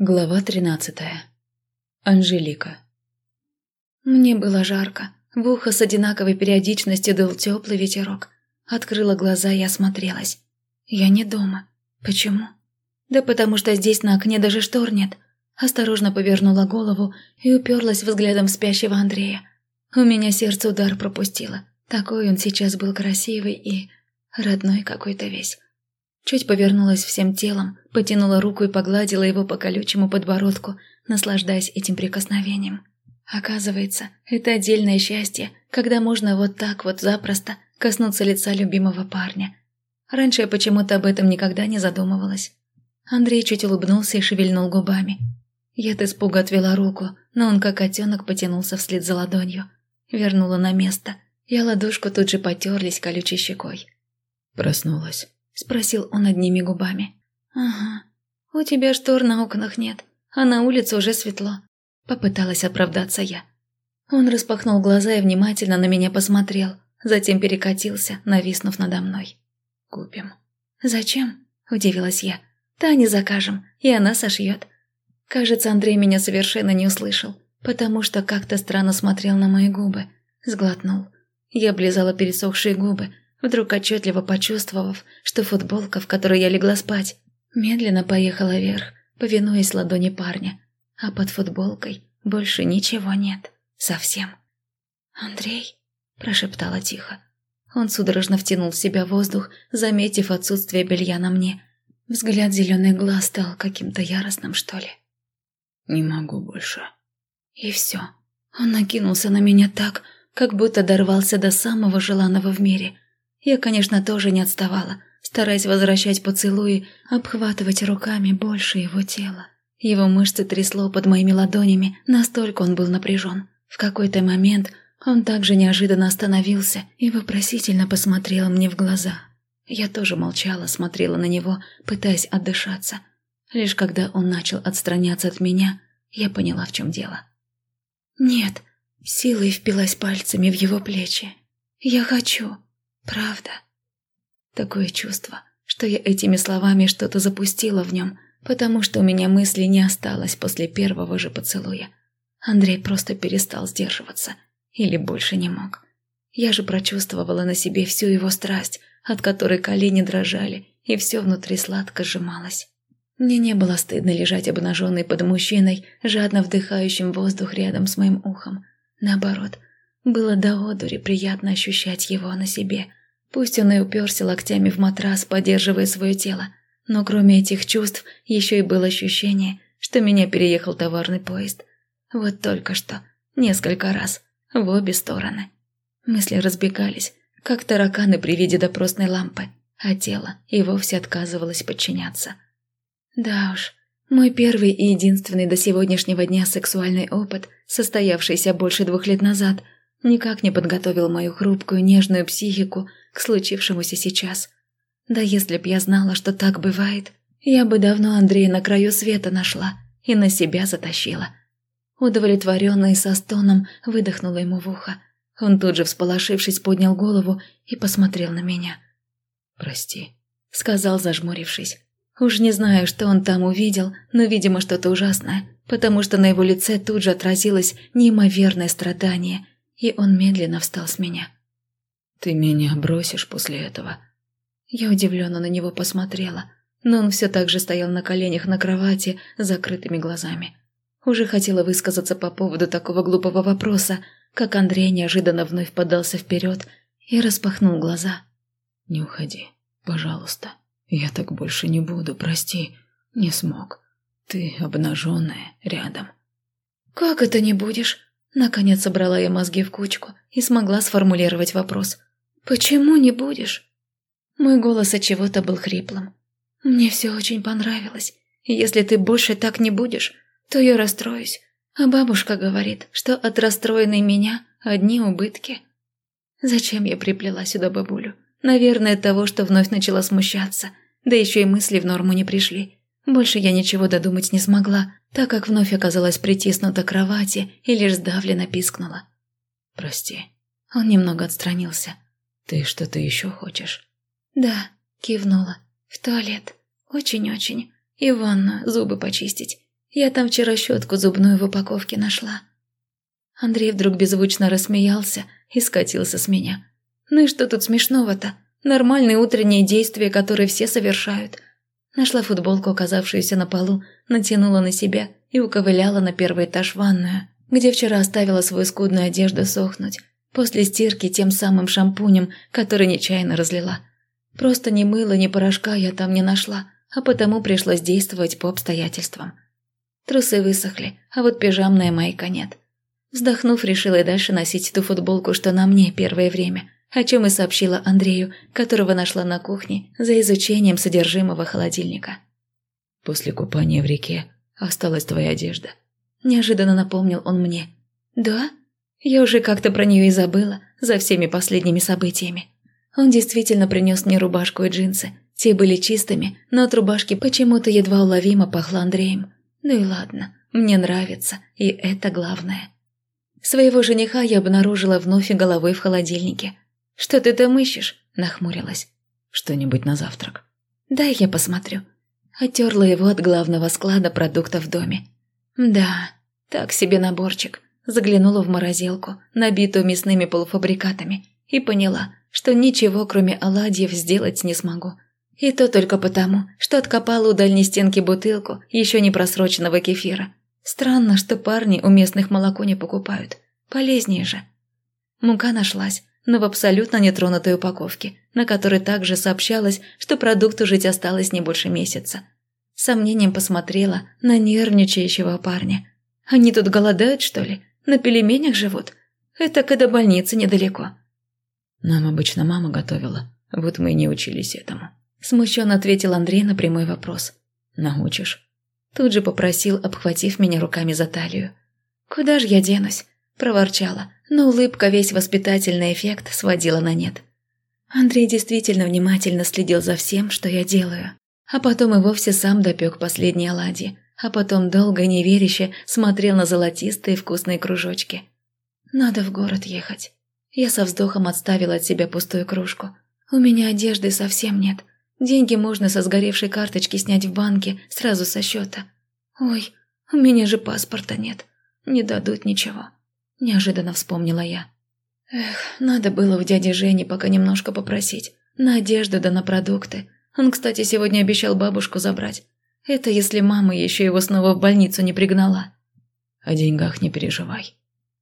Глава тринадцатая. Анжелика. Мне было жарко. В ухо с одинаковой периодичностью дул теплый ветерок. Открыла глаза и осмотрелась. Я не дома. Почему? Да потому что здесь на окне даже штор нет. Осторожно повернула голову и уперлась взглядом в спящего Андрея. У меня сердце удар пропустило. Такой он сейчас был красивый и... родной какой-то весь. Чуть повернулась всем телом, потянула руку и погладила его по колючему подбородку, наслаждаясь этим прикосновением. Оказывается, это отдельное счастье, когда можно вот так вот запросто коснуться лица любимого парня. Раньше я почему-то об этом никогда не задумывалась. Андрей чуть улыбнулся и шевельнул губами. Я от испуга отвела руку, но он как котенок потянулся вслед за ладонью. Вернула на место. Я ладошку тут же потерлись колючей щекой. Проснулась. Спросил он одними губами. «Ага. У тебя штор на окнах нет, а на улице уже светло». Попыталась оправдаться я. Он распахнул глаза и внимательно на меня посмотрел, затем перекатился, нависнув надо мной. «Купим». «Зачем?» – удивилась я. «Тане закажем, и она сошьет». Кажется, Андрей меня совершенно не услышал, потому что как-то странно смотрел на мои губы. Сглотнул. Я облизала пересохшие губы, вдруг отчетливо почувствовав, что футболка, в которой я легла спать, медленно поехала вверх, повинуясь ладони парня, а под футболкой больше ничего нет. Совсем. «Андрей?» – прошептала тихо. Он судорожно втянул в себя воздух, заметив отсутствие белья на мне. Взгляд зеленых глаз стал каким-то яростным, что ли. «Не могу больше». И все. Он накинулся на меня так, как будто дорвался до самого желанного в мире – я, конечно, тоже не отставала, стараясь возвращать поцелуи, обхватывать руками больше его тела. Его мышцы трясло под моими ладонями, настолько он был напряжен. В какой-то момент он также неожиданно остановился и вопросительно посмотрел мне в глаза. Я тоже молчала, смотрела на него, пытаясь отдышаться. Лишь когда он начал отстраняться от меня, я поняла, в чем дело. «Нет», — силой впилась пальцами в его плечи. «Я хочу». Правда. Такое чувство, что я этими словами что-то запустила в нем, потому что у меня мысли не осталось после первого же поцелуя. Андрей просто перестал сдерживаться. Или больше не мог. Я же прочувствовала на себе всю его страсть, от которой колени дрожали, и все внутри сладко сжималось. Мне не было стыдно лежать обнаженной под мужчиной, жадно вдыхающим воздух рядом с моим ухом. Наоборот, было до одури приятно ощущать его на себе – Пусть он и уперся локтями в матрас, поддерживая свое тело, но кроме этих чувств еще и было ощущение, что меня переехал товарный поезд. Вот только что, несколько раз, в обе стороны. Мысли разбегались, как тараканы при виде допросной лампы, а тело и вовсе отказывалось подчиняться. Да уж, мой первый и единственный до сегодняшнего дня сексуальный опыт, состоявшийся больше двух лет назад, никак не подготовил мою хрупкую нежную психику к случившемуся сейчас. Да если б я знала, что так бывает, я бы давно Андрея на краю света нашла и на себя затащила. Удовлетворенно и со стоном выдохнула ему в ухо. Он тут же, всполошившись, поднял голову и посмотрел на меня. «Прости», — сказал, зажмурившись. Уж не знаю, что он там увидел, но, видимо, что-то ужасное, потому что на его лице тут же отразилось неимоверное страдание, и он медленно встал с меня. «Ты меня бросишь после этого?» Я удивленно на него посмотрела, но он все так же стоял на коленях на кровати с закрытыми глазами. Уже хотела высказаться по поводу такого глупого вопроса, как Андрей неожиданно вновь подался вперед и распахнул глаза. «Не уходи, пожалуйста. Я так больше не буду, прости. Не смог. Ты обнаженная рядом». «Как это не будешь?» Наконец собрала я мозги в кучку и смогла сформулировать вопрос. «Почему не будешь?» Мой голос от чего-то был хриплым. «Мне все очень понравилось. Если ты больше так не будешь, то я расстроюсь. А бабушка говорит, что от расстроенной меня одни убытки». Зачем я приплела сюда бабулю? Наверное, от того, что вновь начала смущаться. Да еще и мысли в норму не пришли. Больше я ничего додумать не смогла, так как вновь оказалась притиснута к кровати и лишь сдавленно пискнула. «Прости». Он немного отстранился. «Ты что-то еще хочешь?» «Да», — кивнула. «В туалет. Очень-очень. И ванну, зубы почистить. Я там вчера щетку зубную в упаковке нашла». Андрей вдруг беззвучно рассмеялся и скатился с меня. «Ну и что тут смешного-то? Нормальные утренние действия, которые все совершают». Нашла футболку, оказавшуюся на полу, натянула на себя и уковыляла на первый этаж ванную, где вчера оставила свою скудную одежду сохнуть, после стирки тем самым шампунем, который нечаянно разлила. Просто ни мыла, ни порошка я там не нашла, а потому пришлось действовать по обстоятельствам. Трусы высохли, а вот пижамная майка нет. Вздохнув, решила и дальше носить ту футболку, что на мне первое время, о чем и сообщила Андрею, которого нашла на кухне за изучением содержимого холодильника. «После купания в реке осталась твоя одежда», – неожиданно напомнил он мне. «Да? Я уже как-то про нее и забыла за всеми последними событиями. Он действительно принес мне рубашку и джинсы. Те были чистыми, но от рубашки почему-то едва уловимо пахло Андреем. Ну и ладно, мне нравится, и это главное». Своего жениха я обнаружила вновь и головой в холодильнике. «Что ты там ищешь?» – нахмурилась. «Что-нибудь на завтрак». «Дай я посмотрю». Отерла его от главного склада продуктов в доме. «Да, так себе наборчик». Заглянула в морозилку, набитую мясными полуфабрикатами, и поняла, что ничего, кроме оладьев, сделать не смогу. И то только потому, что откопала у дальней стенки бутылку еще не просроченного кефира. Странно, что парни у местных молоко не покупают. Полезнее же. Мука нашлась, но в абсолютно нетронутой упаковке, на которой также сообщалось, что продукту жить осталось не больше месяца. Сомнением посмотрела на нервничающего парня. Они тут голодают, что ли? На пельменях живут? Это когда больницы недалеко. Нам обычно мама готовила, вот мы и не учились этому. Смущенно ответил Андрей на прямой вопрос. Научишь? Тут же попросил, обхватив меня руками за талию. «Куда же я денусь?» – проворчала, но улыбка весь воспитательный эффект сводила на нет. Андрей действительно внимательно следил за всем, что я делаю. А потом и вовсе сам допек последние оладьи, а потом долго неверяще смотрел на золотистые вкусные кружочки. «Надо в город ехать». Я со вздохом отставила от себя пустую кружку. «У меня одежды совсем нет, Деньги можно со сгоревшей карточки снять в банке сразу со счета. Ой, у меня же паспорта нет. Не дадут ничего. Неожиданно вспомнила я. Эх, надо было в дяде Жене пока немножко попросить. На одежду да на продукты. Он, кстати, сегодня обещал бабушку забрать. Это если мама еще его снова в больницу не пригнала. О деньгах не переживай.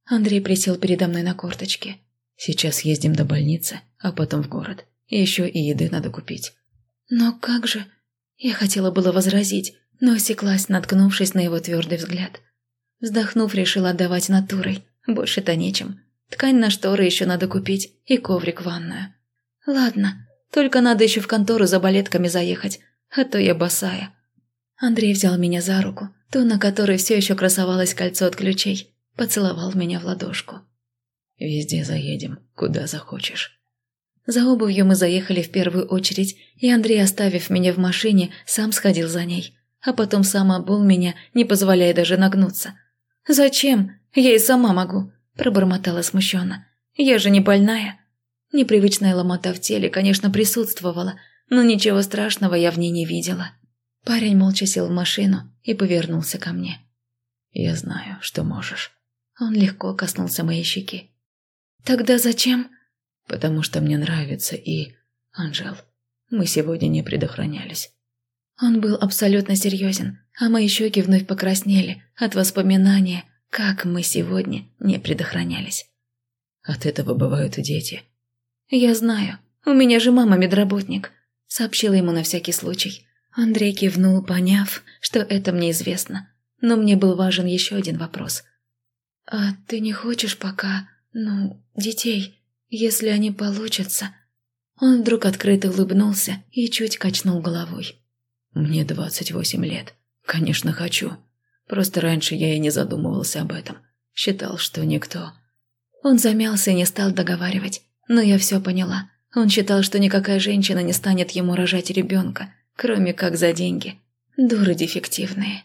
Андрей присел передо мной на корточке. Сейчас ездим до больницы, а потом в город. Еще и еды надо купить. «Но как же...» Я хотела было возразить, но осеклась, наткнувшись на его твердый взгляд. Вздохнув, решила отдавать натурой. Больше-то нечем. Ткань на шторы еще надо купить и коврик в ванную. Ладно, только надо еще в контору за балетками заехать, а то я босая. Андрей взял меня за руку, ту, на которой все еще красовалось кольцо от ключей, поцеловал меня в ладошку. «Везде заедем, куда захочешь». За обувью мы заехали в первую очередь, и Андрей, оставив меня в машине, сам сходил за ней. А потом сам обул меня, не позволяя даже нагнуться. «Зачем? Я и сама могу», – пробормотала смущенно. «Я же не больная». Непривычная ломота в теле, конечно, присутствовала, но ничего страшного я в ней не видела. Парень молча сел в машину и повернулся ко мне. «Я знаю, что можешь». Он легко коснулся моей щеки. «Тогда зачем?» потому что мне нравится и... Анжел, мы сегодня не предохранялись». Он был абсолютно серьезен, а мои щеки вновь покраснели от воспоминания, как мы сегодня не предохранялись. От этого бывают дети. «Я знаю. У меня же мама медработник», — сообщила ему на всякий случай. Андрей кивнул, поняв, что это мне известно. Но мне был важен еще один вопрос. «А ты не хочешь пока, ну, детей?» если они получатся...» Он вдруг открыто улыбнулся и чуть качнул головой. «Мне двадцать восемь лет. Конечно, хочу. Просто раньше я и не задумывался об этом. Считал, что никто...» Он замялся и не стал договаривать, но я все поняла. Он считал, что никакая женщина не станет ему рожать ребенка, кроме как за деньги. Дуры дефективные.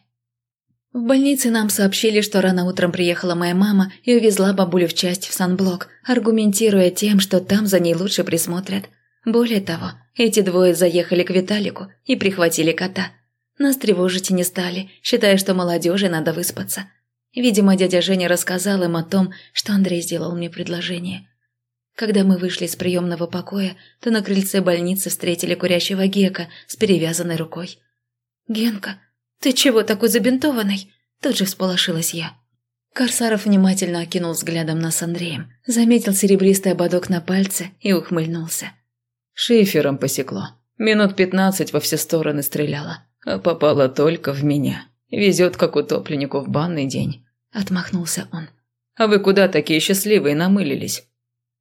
В больнице нам сообщили, что рано утром приехала моя мама и увезла бабулю в часть в санблок, аргументируя тем, что там за ней лучше присмотрят. Более того, эти двое заехали к Виталику и прихватили кота. Нас тревожить не стали, считая, что молодежи надо выспаться. Видимо, дядя Женя рассказал им о том, что Андрей сделал мне предложение. Когда мы вышли из приемного покоя, то на крыльце больницы встретили курящего Гека с перевязанной рукой. «Генка, ты чего такой забинтованный?» Тут же всполошилась я. Корсаров внимательно окинул взглядом нас с Андреем, заметил серебристый ободок на пальце и ухмыльнулся. «Шифером посекло. Минут пятнадцать во все стороны стреляла, а попала только в меня. Везет, как утопленнику в банный день», – отмахнулся он. «А вы куда такие счастливые намылились?»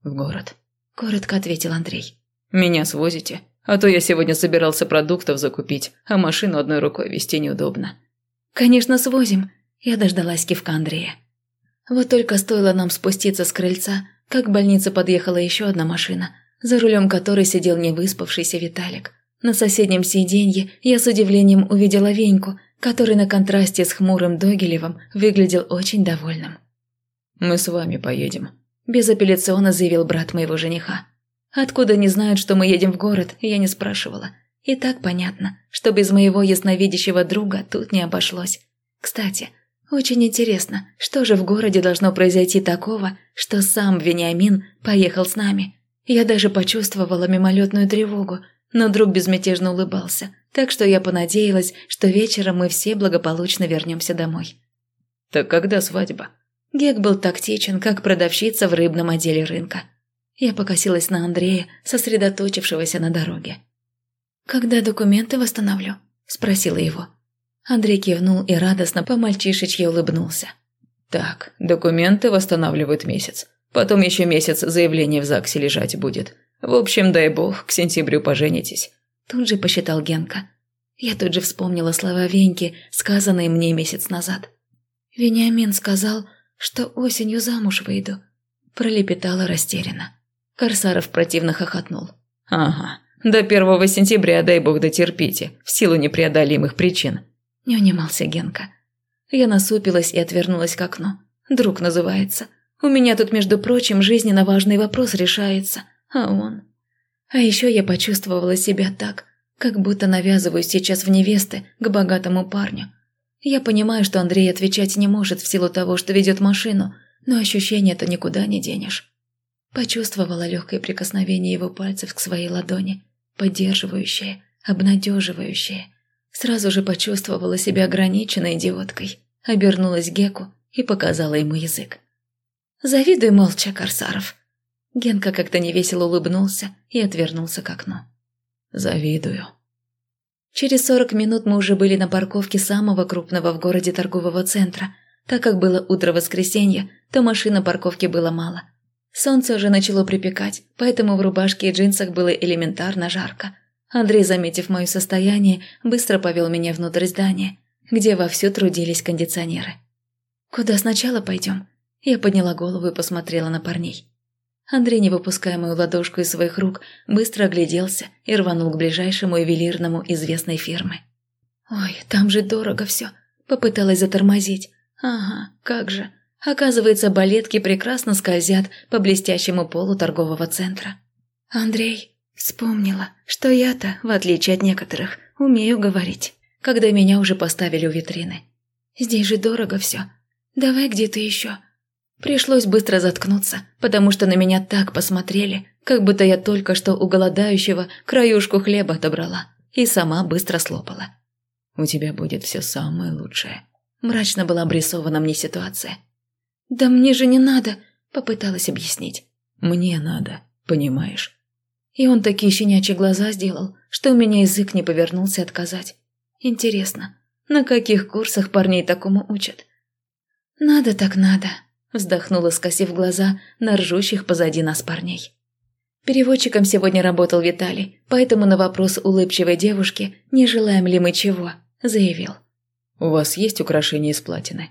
«В город», – коротко ответил Андрей. «Меня свозите? А то я сегодня собирался продуктов закупить, а машину одной рукой вести неудобно». «Конечно, свозим», – я дождалась кивка Андрея. Вот только стоило нам спуститься с крыльца, как к больнице подъехала еще одна машина, за рулем которой сидел невыспавшийся Виталик. На соседнем сиденье я с удивлением увидела Веньку, который на контрасте с хмурым Догилевым выглядел очень довольным. «Мы с вами поедем», – безапелляционно заявил брат моего жениха. Откуда не знают, что мы едем в город, я не спрашивала. И так понятно, что без моего ясновидящего друга тут не обошлось. Кстати, очень интересно, что же в городе должно произойти такого, что сам Вениамин поехал с нами. Я даже почувствовала мимолетную тревогу, но друг безмятежно улыбался, так что я понадеялась, что вечером мы все благополучно вернемся домой. «Так когда свадьба?» Гек был тактичен, как продавщица в рыбном отделе рынка. Я покосилась на Андрея, сосредоточившегося на дороге. «Когда документы восстановлю?» – спросила его. Андрей кивнул и радостно по-мальчишечьи улыбнулся. «Так, документы восстанавливают месяц. Потом еще месяц заявление в ЗАГСе лежать будет. В общем, дай бог, к сентябрю поженитесь». Тут же посчитал Генка. Я тут же вспомнила слова Веньки, сказанные мне месяц назад. «Вениамин сказал, что осенью замуж выйду», – пролепетала растерянно. Корсаров противно хохотнул. «Ага, до первого сентября, дай бог, дотерпите, в силу непреодолимых причин», – не унимался Генка. Я насупилась и отвернулась к окну. «Друг называется. У меня тут, между прочим, жизненно важный вопрос решается, а он...» А еще я почувствовала себя так, как будто навязываюсь сейчас в невесты к богатому парню. Я понимаю, что Андрей отвечать не может в силу того, что ведет машину, но ощущение-то никуда не денешь. Почувствовала легкое прикосновение его пальцев к своей ладони, поддерживающее, обнадеживающее. Сразу же почувствовала себя ограниченной идиоткой, обернулась Геку и показала ему язык. «Завидуй молча, Корсаров». Генка как-то невесело улыбнулся и отвернулся к окну. «Завидую». Через сорок минут мы уже были на парковке самого крупного в городе торгового центра. Так как было утро воскресенья, то машин на парковке было мало. Солнце уже начало припекать, поэтому в рубашке и джинсах было элементарно жарко. Андрей, заметив мое состояние, быстро повел меня внутрь здания, где вовсю трудились кондиционеры. «Куда сначала пойдем?» Я подняла голову и посмотрела на парней. Андрей, не выпуская мою ладошку из своих рук, быстро огляделся и рванул к ближайшему ювелирному известной фирмы. «Ой, там же дорого все!» Попыталась затормозить. «Ага, как же!» Оказывается, балетки прекрасно скользят по блестящему полу торгового центра. Андрей вспомнила, что я-то, в отличие от некоторых, умею говорить, когда меня уже поставили у витрины. Здесь же дорого все. Давай где-то еще. Пришлось быстро заткнуться, потому что на меня так посмотрели, как будто я только что у голодающего краюшку хлеба отобрала и сама быстро слопала. «У тебя будет все самое лучшее», – мрачно была обрисована мне ситуация. «Да мне же не надо», — попыталась объяснить. «Мне надо, понимаешь?» И он такие щенячьи глаза сделал, что у меня язык не повернулся отказать. Интересно, на каких курсах парней такому учат? «Надо так надо», — вздохнула, скосив глаза на ржущих позади нас парней. Переводчиком сегодня работал Виталий, поэтому на вопрос улыбчивой девушки, не желаем ли мы чего, заявил. «У вас есть украшения из платины?»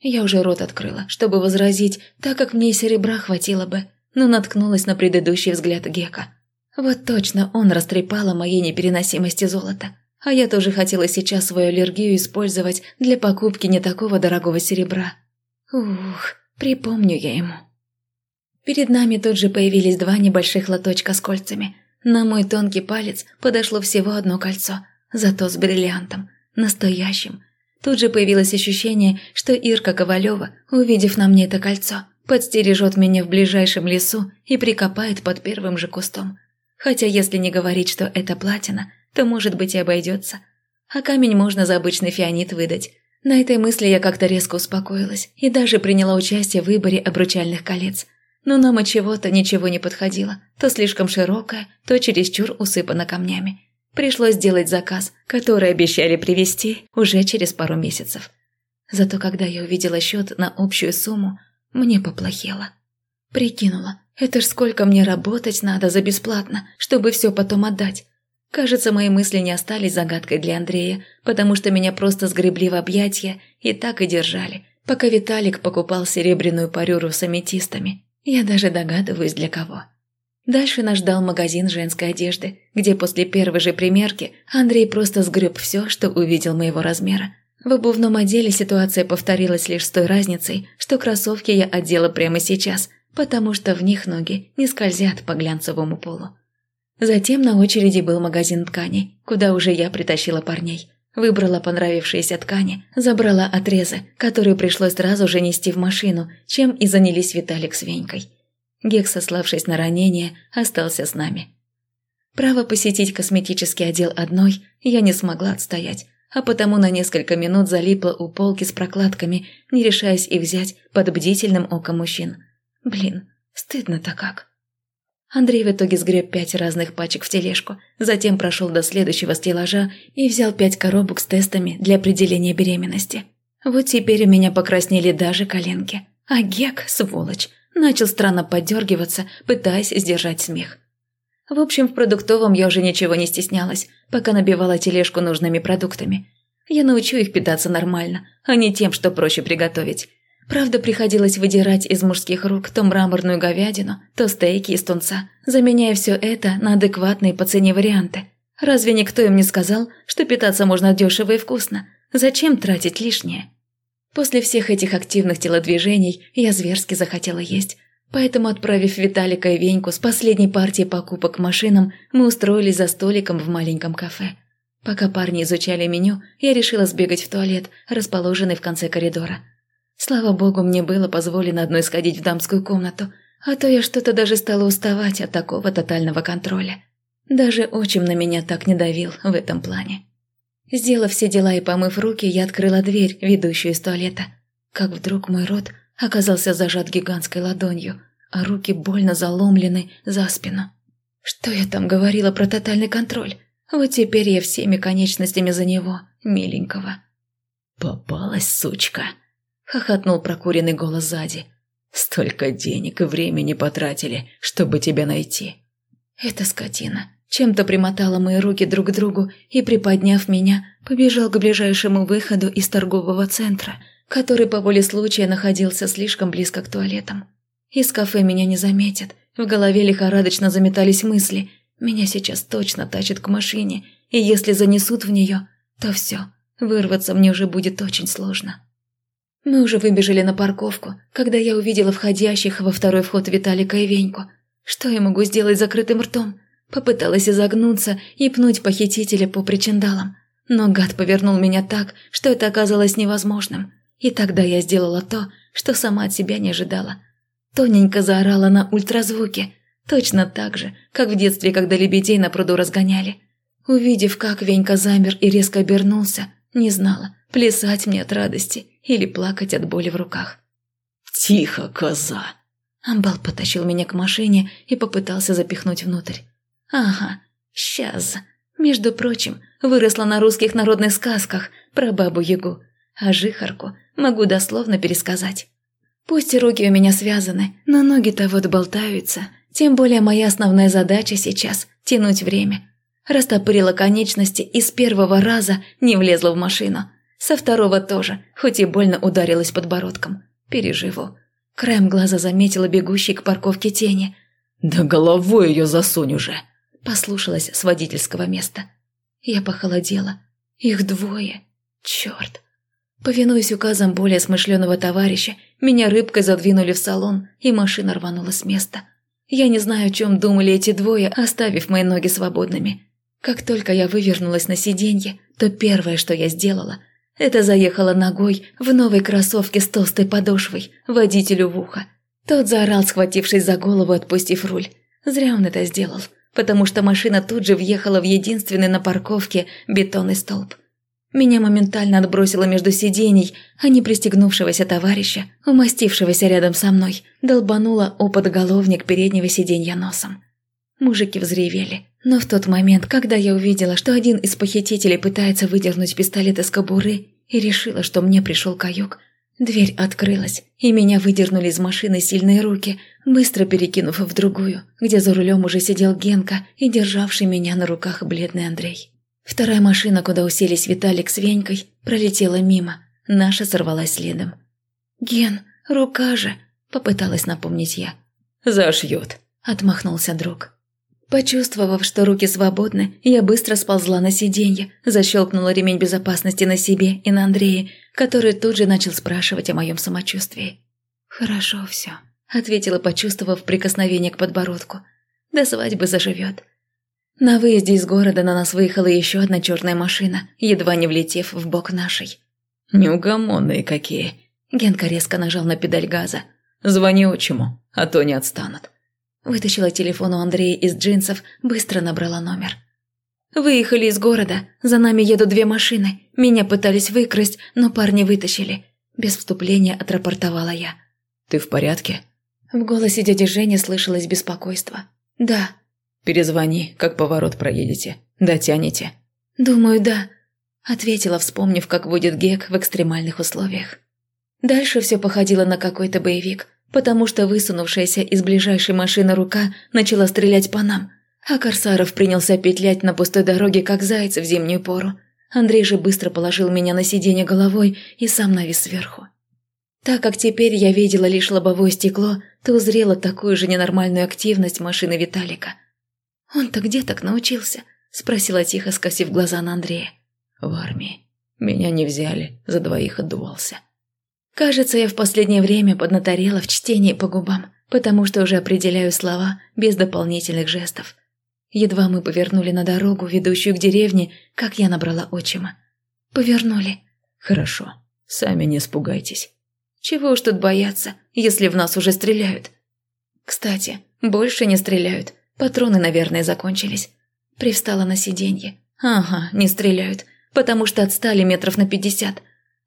Я уже рот открыла, чтобы возразить, так как мне серебра хватило бы, но наткнулась на предыдущий взгляд Гека. Вот точно он растрепал о моей непереносимости золота. А я тоже хотела сейчас свою аллергию использовать для покупки не такого дорогого серебра. Ух, припомню я ему. Перед нами тут же появились два небольших лоточка с кольцами. На мой тонкий палец подошло всего одно кольцо, зато с бриллиантом. настоящим. Тут же появилось ощущение, что Ирка Ковалева, увидев на мне это кольцо, подстережет меня в ближайшем лесу и прикопает под первым же кустом. Хотя если не говорить, что это платина, то, может быть, и обойдется. А камень можно за обычный фианит выдать. На этой мысли я как-то резко успокоилась и даже приняла участие в выборе обручальных колец. Но нам от чего-то ничего не подходило. То слишком широкое, то чересчур усыпано камнями. Пришлось сделать заказ, который обещали привезти уже через пару месяцев. Зато когда я увидела счет на общую сумму, мне поплохело. Прикинула, это ж сколько мне работать надо за бесплатно, чтобы все потом отдать. Кажется, мои мысли не остались загадкой для Андрея, потому что меня просто сгребли в объятия и так и держали, пока Виталик покупал серебряную парюру с аметистами. Я даже догадываюсь, для кого. Дальше нас ждал магазин женской одежды, где после первой же примерки Андрей просто сгреб все, что увидел моего размера. В обувном отделе ситуация повторилась лишь с той разницей, что кроссовки я одела прямо сейчас, потому что в них ноги не скользят по глянцевому полу. Затем на очереди был магазин тканей, куда уже я притащила парней. Выбрала понравившиеся ткани, забрала отрезы, которые пришлось сразу же нести в машину, чем и занялись Виталик с Венькой. Гек, сославшись на ранение, остался с нами. Право посетить косметический отдел одной я не смогла отстоять, а потому на несколько минут залипла у полки с прокладками, не решаясь их взять под бдительным оком мужчин. Блин, стыдно-то как. Андрей в итоге сгреб пять разных пачек в тележку, затем прошел до следующего стеллажа и взял пять коробок с тестами для определения беременности. Вот теперь у меня покраснели даже коленки. А Гек, сволочь, начал странно подергиваться, пытаясь сдержать смех. В общем, в продуктовом я уже ничего не стеснялась, пока набивала тележку нужными продуктами. Я научу их питаться нормально, а не тем, что проще приготовить. Правда, приходилось выдирать из мужских рук то мраморную говядину, то стейки из тунца, заменяя все это на адекватные по цене варианты. Разве никто им не сказал, что питаться можно дешево и вкусно? Зачем тратить лишнее? После всех этих активных телодвижений я зверски захотела есть. Поэтому, отправив Виталика и Веньку с последней партией покупок к машинам, мы устроились за столиком в маленьком кафе. Пока парни изучали меню, я решила сбегать в туалет, расположенный в конце коридора. Слава богу, мне было позволено одной сходить в дамскую комнату, а то я что-то даже стала уставать от такого тотального контроля. Даже отчим на меня так не давил в этом плане. Сделав все дела и помыв руки, я открыла дверь, ведущую из туалета. Как вдруг мой рот оказался зажат гигантской ладонью, а руки больно заломлены за спину. Что я там говорила про тотальный контроль? Вот теперь я всеми конечностями за него, миленького. «Попалась, сучка!» — хохотнул прокуренный голос сзади. «Столько денег и времени потратили, чтобы тебя найти». «Это скотина чем-то примотала мои руки друг к другу и, приподняв меня, побежал к ближайшему выходу из торгового центра, который по воле случая находился слишком близко к туалетам. Из кафе меня не заметят, в голове лихорадочно заметались мысли. Меня сейчас точно тащат к машине, и если занесут в нее, то все, вырваться мне уже будет очень сложно. Мы уже выбежали на парковку, когда я увидела входящих во второй вход Виталика и Веньку. Что я могу сделать закрытым ртом? Попыталась изогнуться и пнуть похитителя по причиндалам, но гад повернул меня так, что это оказалось невозможным. И тогда я сделала то, что сама от себя не ожидала. Тоненько заорала на ультразвуке, точно так же, как в детстве, когда лебедей на пруду разгоняли. Увидев, как Венька замер и резко обернулся, не знала, плясать мне от радости или плакать от боли в руках. «Тихо, коза!» Амбал потащил меня к машине и попытался запихнуть внутрь. Ага, сейчас. Между прочим, выросла на русских народных сказках про бабу-ягу, а жихарку могу дословно пересказать. Пусть и руки у меня связаны, но ноги-то вот болтаются. Тем более моя основная задача сейчас – тянуть время. Растопырила конечности и с первого раза не влезла в машину. Со второго тоже, хоть и больно ударилась подбородком. Переживу. Краем глаза заметила бегущий к парковке тени. «Да головой ее засунь уже!» послушалась с водительского места. Я похолодела. Их двое. Черт. Повинуясь указам более смышленого товарища, меня рыбкой задвинули в салон, и машина рванула с места. Я не знаю, о чем думали эти двое, оставив мои ноги свободными. Как только я вывернулась на сиденье, то первое, что я сделала, это заехала ногой в новой кроссовке с толстой подошвой водителю в ухо. Тот заорал, схватившись за голову, отпустив руль. Зря он это сделал, потому что машина тут же въехала в единственный на парковке бетонный столб. Меня моментально отбросило между сидений, а не пристегнувшегося товарища, умастившегося рядом со мной, долбануло о подголовник переднего сиденья носом. Мужики взревели, но в тот момент, когда я увидела, что один из похитителей пытается выдернуть пистолет из кобуры и решила, что мне пришел каюк, дверь открылась, и меня выдернули из машины сильные руки, быстро перекинув в другую, где за рулем уже сидел Генка и державший меня на руках бледный Андрей. Вторая машина, куда уселись Виталик с Венькой, пролетела мимо. Наша сорвалась следом. «Ген, рука же!» – попыталась напомнить я. «Зашьет», – отмахнулся друг. Почувствовав, что руки свободны, я быстро сползла на сиденье, защелкнула ремень безопасности на себе и на Андрее, который тут же начал спрашивать о моем самочувствии. «Хорошо все», – ответила, почувствовав прикосновение к подбородку. «До свадьбы заживет. На выезде из города на нас выехала еще одна черная машина, едва не влетев в бок нашей. «Неугомонные какие!» Генка резко нажал на педаль газа. «Звони отчиму, а то не отстанут». Вытащила телефон у Андрея из джинсов, быстро набрала номер. «Выехали из города, за нами едут две машины. Меня пытались выкрасть, но парни вытащили». Без вступления отрапортовала я. «Ты в порядке?» В голосе дяди Жени слышалось беспокойство. «Да», Перезвони, как поворот проедете. Дотянете». «Думаю, да», – ответила, вспомнив, как будет Гек в экстремальных условиях. Дальше все походило на какой-то боевик, потому что высунувшаяся из ближайшей машины рука начала стрелять по нам, а Корсаров принялся петлять на пустой дороге, как зайцы в зимнюю пору. Андрей же быстро положил меня на сиденье головой и сам навис сверху. Так как теперь я видела лишь лобовое стекло, то узрела такую же ненормальную активность машины Виталика. «Он-то где так научился?» – спросила тихо, скосив глаза на Андрея. «В армии. Меня не взяли, за двоих отдувался». Кажется, я в последнее время поднаторела в чтении по губам, потому что уже определяю слова без дополнительных жестов. Едва мы повернули на дорогу, ведущую к деревне, как я набрала отчима. «Повернули». «Хорошо. Сами не испугайтесь». «Чего уж тут бояться, если в нас уже стреляют?» «Кстати, больше не стреляют. Патроны, наверное, закончились. Привстала на сиденье. Ага, не стреляют, потому что отстали метров на пятьдесят.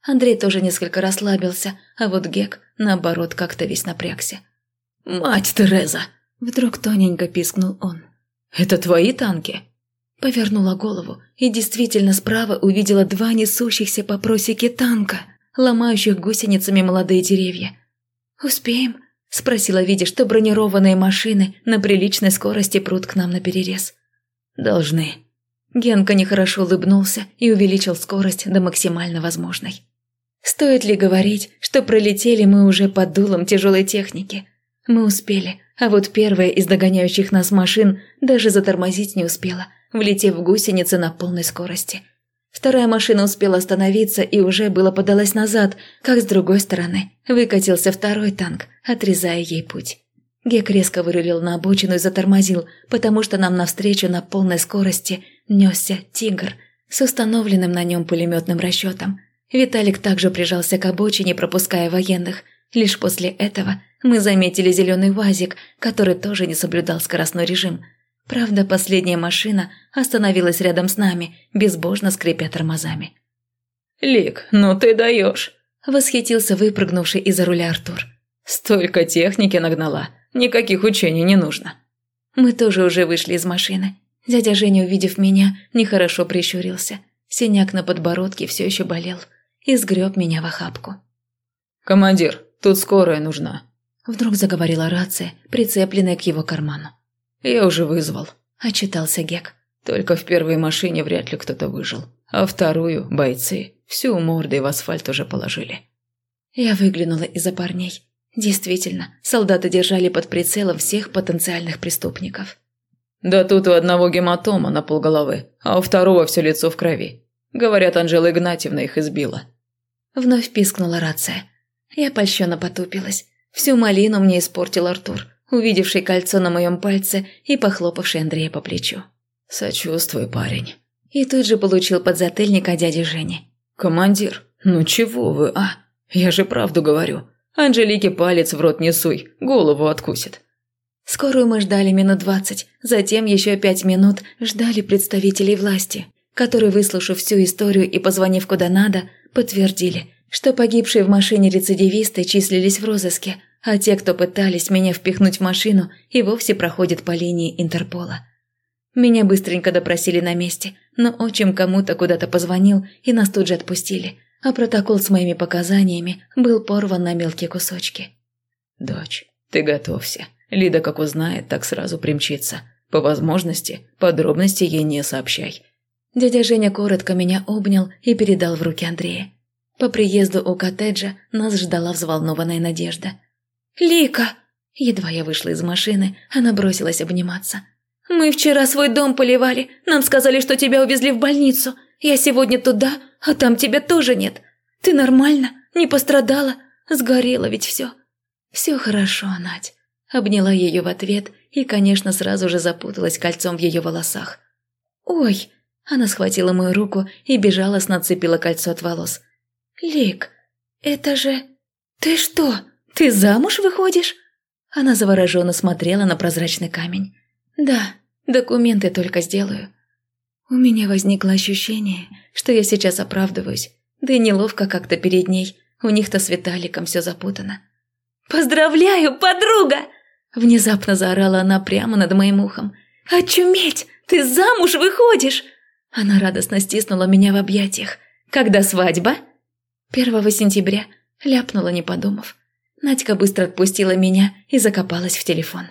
Андрей тоже несколько расслабился, а вот Гек, наоборот, как-то весь напрягся. «Мать Тереза!» Вдруг тоненько пискнул он. «Это твои танки?» Повернула голову и действительно справа увидела два несущихся по просеке танка, ломающих гусеницами молодые деревья. «Успеем?» Спросила, видя, что бронированные машины на приличной скорости прут к нам на перерез. «Должны». Генка нехорошо улыбнулся и увеличил скорость до максимально возможной. Стоит ли говорить, что пролетели мы уже под дулом тяжелой техники? Мы успели, а вот первая из догоняющих нас машин даже затормозить не успела, влетев в гусеницы на полной скорости – Вторая машина успела остановиться и уже было подалась назад, как с другой стороны выкатился второй танк, отрезая ей путь. Гек резко вырулил на обочину и затормозил, потому что нам навстречу на полной скорости несся «Тигр» с установленным на нем пулеметным расчетом. Виталик также прижался к обочине, пропуская военных. Лишь после этого мы заметили зеленый УАЗик, который тоже не соблюдал скоростной режим – Правда, последняя машина остановилась рядом с нами, безбожно скрипя тормозами. «Лик, ну ты даешь!» – восхитился выпрыгнувший из-за руля Артур. «Столько техники нагнала, никаких учений не нужно». Мы тоже уже вышли из машины. Дядя Женя, увидев меня, нехорошо прищурился. Синяк на подбородке все еще болел и сгреб меня в охапку. «Командир, тут скорая нужна», – вдруг заговорила рация, прицепленная к его карману. «Я уже вызвал», – отчитался Гек. «Только в первой машине вряд ли кто-то выжил, а вторую – бойцы. Всю мордой в асфальт уже положили». Я выглянула из-за парней. Действительно, солдаты держали под прицелом всех потенциальных преступников. «Да тут у одного гематома на полголовы, а у второго все лицо в крови. Говорят, Анжела Игнатьевна их избила». Вновь пискнула рация. Я польщенно потупилась. Всю малину мне испортил Артур увидевший кольцо на моем пальце и похлопавший Андрея по плечу. «Сочувствую, парень». И тут же получил подзатыльник от дяди Жени. «Командир, ну чего вы, а? Я же правду говорю. Анжелике палец в рот не суй, голову откусит». Скорую мы ждали минут двадцать, затем еще пять минут ждали представителей власти, которые, выслушав всю историю и позвонив куда надо, подтвердили, что погибшие в машине рецидивисты числились в розыске, а те, кто пытались меня впихнуть в машину, и вовсе проходят по линии Интерпола. Меня быстренько допросили на месте, но отчим кому-то куда-то позвонил, и нас тут же отпустили, а протокол с моими показаниями был порван на мелкие кусочки. «Дочь, ты готовься. Лида, как узнает, так сразу примчится. По возможности, подробности ей не сообщай». Дядя Женя коротко меня обнял и передал в руки Андрея. По приезду у коттеджа нас ждала взволнованная Надежда. «Лика!» Едва я вышла из машины, она бросилась обниматься. «Мы вчера свой дом поливали. Нам сказали, что тебя увезли в больницу. Я сегодня туда, а там тебя тоже нет. Ты нормально? Не пострадала? Сгорело ведь все». «Все хорошо, Надь». Обняла ее в ответ и, конечно, сразу же запуталась кольцом в ее волосах. «Ой!» Она схватила мою руку и безжалостно отцепила кольцо от волос. «Лик, это же... Ты что, ты замуж выходишь?» Она завороженно смотрела на прозрачный камень. «Да, документы только сделаю». У меня возникло ощущение, что я сейчас оправдываюсь, да и неловко как-то перед ней, у них-то с Виталиком все запутано. «Поздравляю, подруга!» Внезапно заорала она прямо над моим ухом. «Очуметь! Ты замуж выходишь!» Она радостно стиснула меня в объятиях. «Когда свадьба?» «Первого сентября», ляпнула, не подумав. Надька быстро отпустила меня и закопалась в телефон.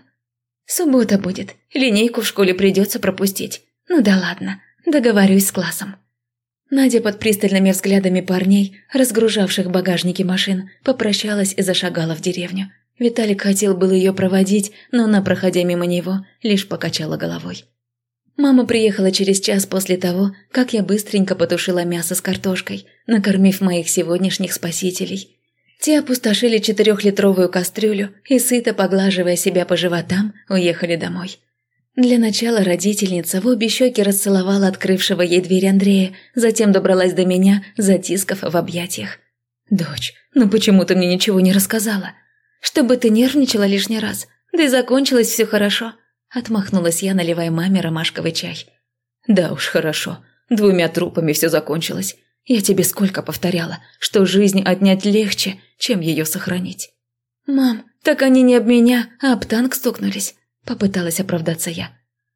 «Суббота будет, линейку в школе придется пропустить. Ну да ладно, договорюсь с классом». Надя под пристальными взглядами парней, разгружавших багажники машин, попрощалась и зашагала в деревню. Виталик хотел было ее проводить, но она, проходя мимо него, лишь покачала головой. Мама приехала через час после того, как я быстренько потушила мясо с картошкой, накормив моих сегодняшних спасителей. Те опустошили четырехлитровую кастрюлю и, сыто поглаживая себя по животам, уехали домой. Для начала родительница в обе щеки расцеловала открывшего ей дверь Андрея, затем добралась до меня, затискав в объятиях. «Дочь, ну почему ты мне ничего не рассказала? Чтобы ты нервничала лишний раз, да и закончилось все хорошо». Отмахнулась я, наливая маме ромашковый чай. «Да уж, хорошо. Двумя трупами все закончилось. Я тебе сколько повторяла, что жизнь отнять легче, чем ее сохранить». «Мам, так они не об меня, а об танк стукнулись», – попыталась оправдаться я.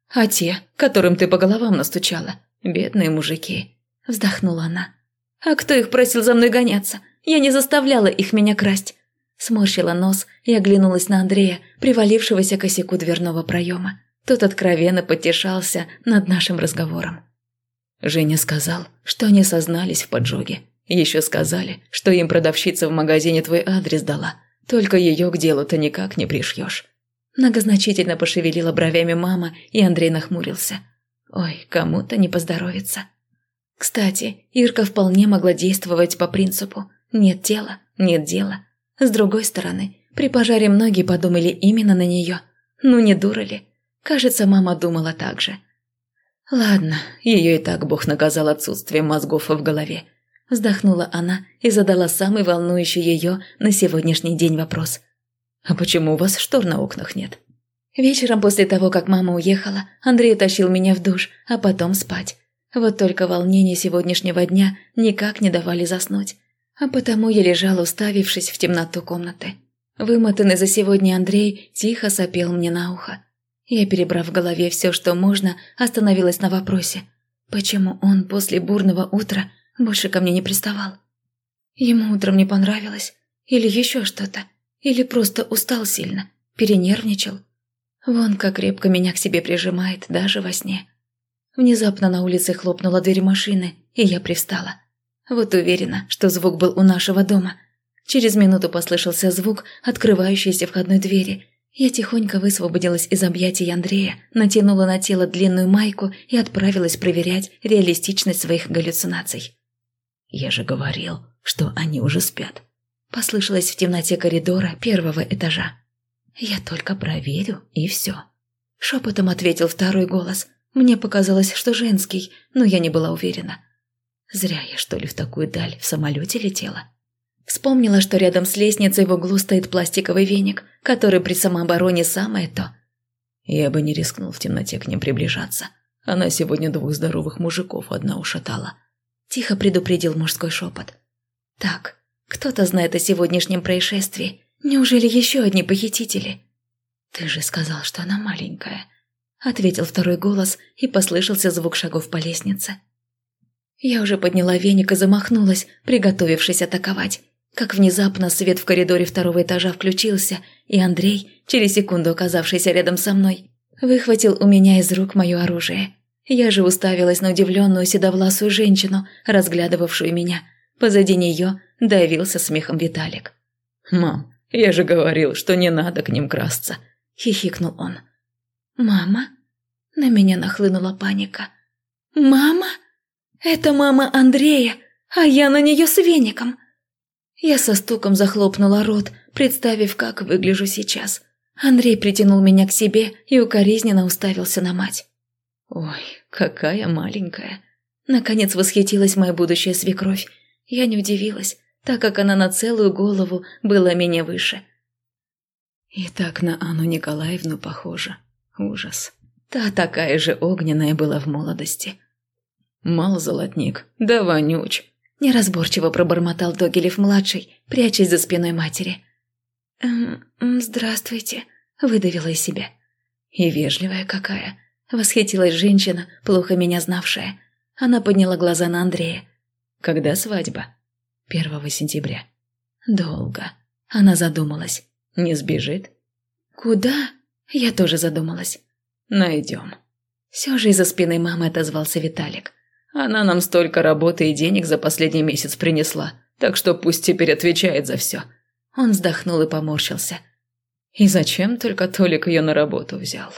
«А те, которым ты по головам настучала, бедные мужики», – вздохнула она. «А кто их просил за мной гоняться? Я не заставляла их меня красть. Сморщила нос и оглянулась на Андрея, привалившегося к косяку дверного проема. Тот откровенно потешался над нашим разговором. Женя сказал, что они сознались в поджоге. Еще сказали, что им продавщица в магазине твой адрес дала. Только ее к делу-то никак не пришьешь. Многозначительно пошевелила бровями мама, и Андрей нахмурился. Ой, кому-то не поздоровится. Кстати, Ирка вполне могла действовать по принципу «нет тела, нет дела». С другой стороны, при пожаре многие подумали именно на нее. Ну не дура ли? Кажется, мама думала так же. Ладно, ее и так Бог наказал отсутствием мозгов в голове. Вздохнула она и задала самый волнующий ее на сегодняшний день вопрос. «А почему у вас штор на окнах нет?» Вечером после того, как мама уехала, Андрей тащил меня в душ, а потом спать. Вот только волнение сегодняшнего дня никак не давали заснуть а потому я лежала, уставившись в темноту комнаты. Вымотанный за сегодня Андрей тихо сопел мне на ухо. Я, перебрав в голове все, что можно, остановилась на вопросе, почему он после бурного утра больше ко мне не приставал. Ему утром не понравилось, или еще что-то, или просто устал сильно, перенервничал. Вон как крепко меня к себе прижимает даже во сне. Внезапно на улице хлопнула дверь машины, и я привстала. Вот уверена, что звук был у нашего дома. Через минуту послышался звук открывающейся входной двери. Я тихонько высвободилась из объятий Андрея, натянула на тело длинную майку и отправилась проверять реалистичность своих галлюцинаций. «Я же говорил, что они уже спят», – послышалось в темноте коридора первого этажа. «Я только проверю, и все», – шепотом ответил второй голос. Мне показалось, что женский, но я не была уверена. Зря я, что ли, в такую даль в самолете летела. Вспомнила, что рядом с лестницей в углу стоит пластиковый веник, который при самообороне самое то. Я бы не рискнул в темноте к ним приближаться. Она сегодня двух здоровых мужиков одна ушатала. Тихо предупредил мужской шепот. Так, кто-то знает о сегодняшнем происшествии. Неужели еще одни похитители? Ты же сказал, что она маленькая. Ответил второй голос, и послышался звук шагов по лестнице. Я уже подняла веник и замахнулась, приготовившись атаковать. Как внезапно свет в коридоре второго этажа включился, и Андрей, через секунду оказавшийся рядом со мной, выхватил у меня из рук мое оружие. Я же уставилась на удивленную седовласую женщину, разглядывавшую меня. Позади нее давился смехом Виталик. «Мам, я же говорил, что не надо к ним красться», – хихикнул он. «Мама?» На меня нахлынула паника. «Мама? Это мама Андрея, а я на нее с веником!» Я со стуком захлопнула рот, представив, как выгляжу сейчас. Андрей притянул меня к себе и укоризненно уставился на мать. «Ой, какая маленькая!» Наконец восхитилась моя будущая свекровь. Я не удивилась, так как она на целую голову была меня выше. И так на Анну Николаевну похожа. Ужас. Та такая же огненная была в молодости. «Мал золотник, да вонюч!» Неразборчиво пробормотал Догилев-младший, прячась за спиной матери. «Эм, здравствуйте», — выдавила из себя. «И вежливая какая!» Восхитилась женщина, плохо меня знавшая. Она подняла глаза на Андрея. «Когда свадьба?» «Первого сентября». «Долго». Она задумалась. «Не сбежит?» «Куда?» Я тоже задумалась. «Найдем». Все же из-за спины мамы отозвался Виталик. «Она нам столько работы и денег за последний месяц принесла, так что пусть теперь отвечает за все». Он вздохнул и поморщился. «И зачем только Толик ее на работу взял?»